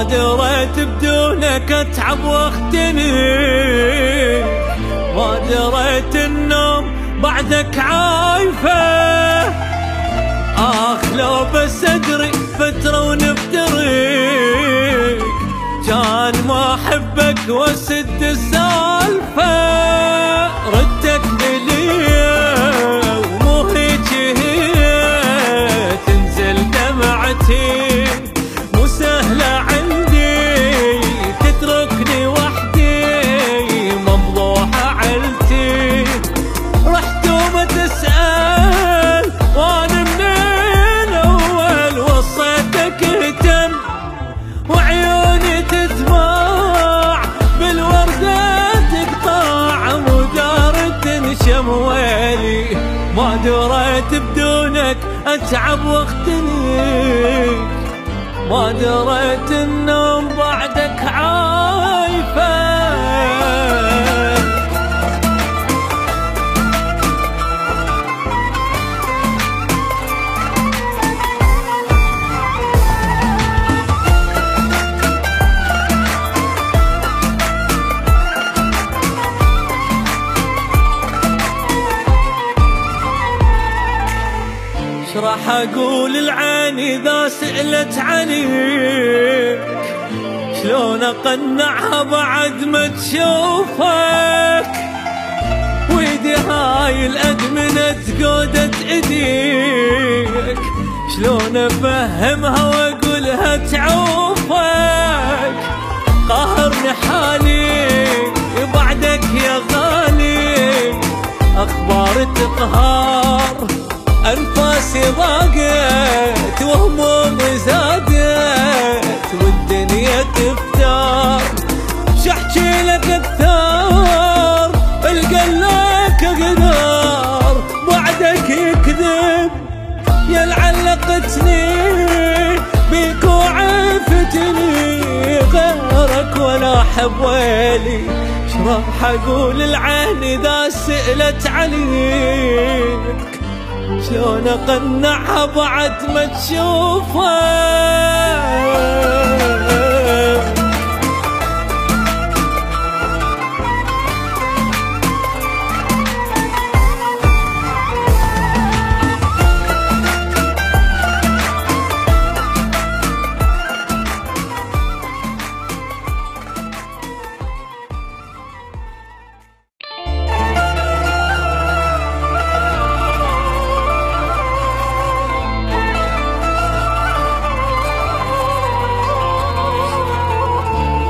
ما دريت بدونك أتعب وأختني. ما دريت النوم بعدك عايفة. آخ لو بس أدري فترة ونفترق كان ما أحبك وأسد السالفة. دريت بدونك أتعب واختني ما دريت النوم راح أقول العين إذا سألت عليك شلون أقنعها بعد ما تشوفك؟ ويدي هاي الأدمنة قودة إيديك. شلون أفهمها وأقولها تعوفك؟ قهرني حالي يا لعلقتني بيك وعفتني. غيرك ولا احب ويلي شراح أقول العين إذا سألت عليك؟ شلون أقنعها بعد ما تشوفه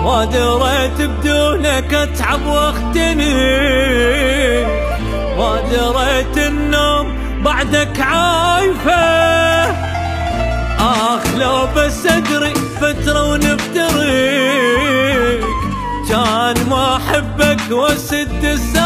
ما دريت بدونك أتعب وأختني. ما دريت النوم بعدك عايفة. آخ لو بس أدري فترة ونفترق كان ما أحبك وأسد السالفه